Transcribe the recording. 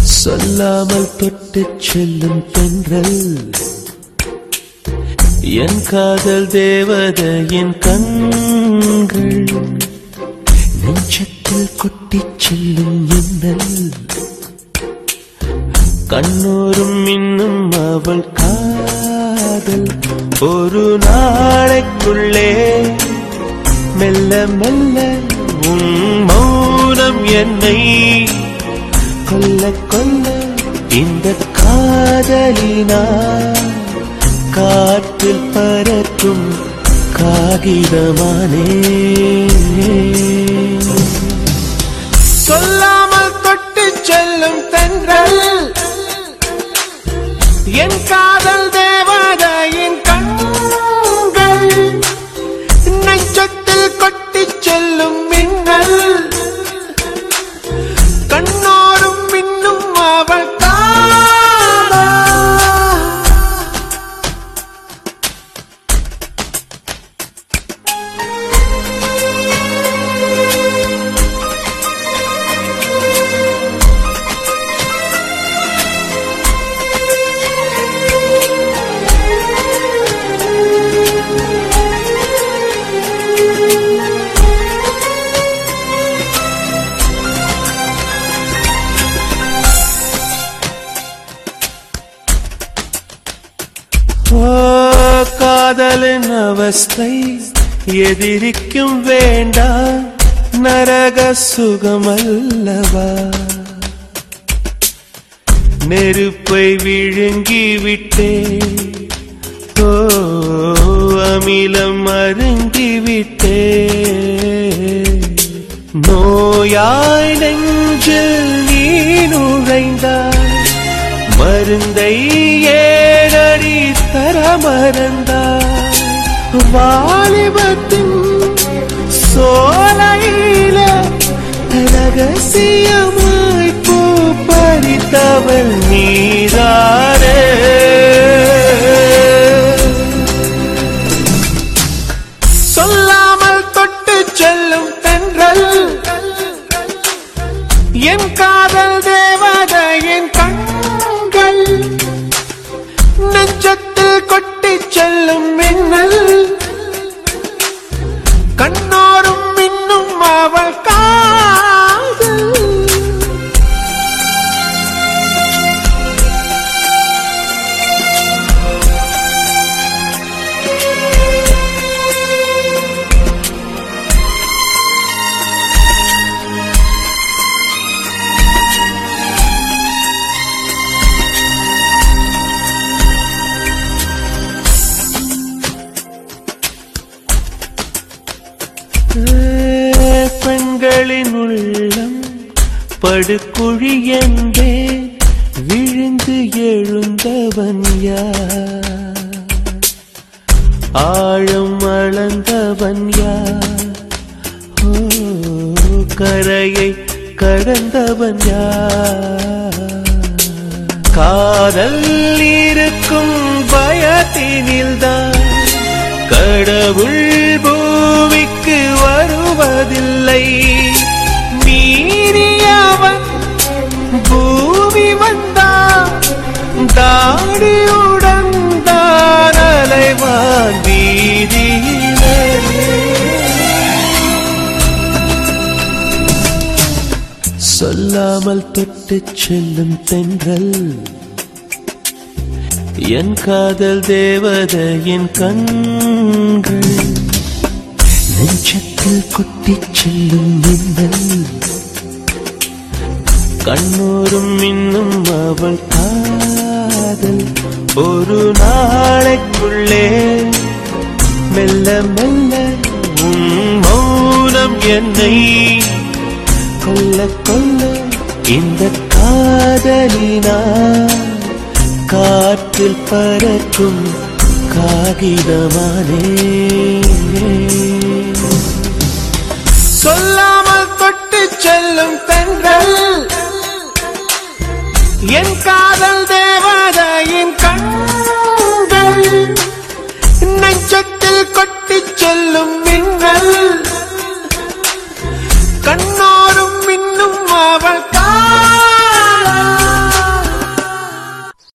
சொல்லாமல் தொட்டு செல்லும் தென்றல். என் காதல் தேவதையின் கண்கள். நெஞ்சத்தில் கொட்டிச் செல்லும் மின்னல். கண்ணோரும் இன்னும் அவள் காதல். ஒரு நாளைக்குள்ளே மெல்ல மெல்ல உன் மௌனம் என்னை கொல்ல கொல்ல இந்த காதலினா காற்றில் பறக்கும் காகிதமானே. சொல்லாமல் தொட்டு செல்லும் தென்றல். என் காதல் காதலின் அவஸ்தை எதிரிக்கும் வேண்டா நரக சுகமல்லவா? நெருப்பை விழுங்கி விட்டே ஓ அமிலம் அருங்கி விட்டே நோயாய் நெஞ்சில் நீ நுழைந்தாய் மருந்தை ஏழடி மறந்தாய். வாலிபத்தின் சோலையில ரகசியமாய் பூ பறித்தவள் நீதாரே சொல்லாமல் தொட்டு செல்லும் தென்றல். என் காதல் தேவதையின் கண்கள். நெஞ்சத்தில் கொட்டி செல்லும் மின்னல். மகளின் உள்ளம் படுக்குழி என்றே விழுந்து எழுந்தவன் யார்? ஆழம் அளந்தவன் யார்? கரையை கடந்தவன் யார்? காதல் இருக்கும் பயத்தினில்தான் கடவுள் பூமிக்கு வருவதில்லை. சொல்லாமல் தொட்டு செல்லும் தென்றல். என் காதல் தேவதையின் கண்கள். நெஞ்சத்தில் குட்டி செல்லும் மின்னல். கண்ணோரும் இன்னும் அவள் காதல். ஒரு நாளைக்குள்ளே மெல்ல மெல்ல உன் மௌனம் என்னை கொல்ல கொல்ல இந்த காதலினா காற்றில் பறக்கும் காகிதமானே. சொல்லாமல் தொட்டு செல்லும் தென்றல் என் காதல் தேவதையின் கண்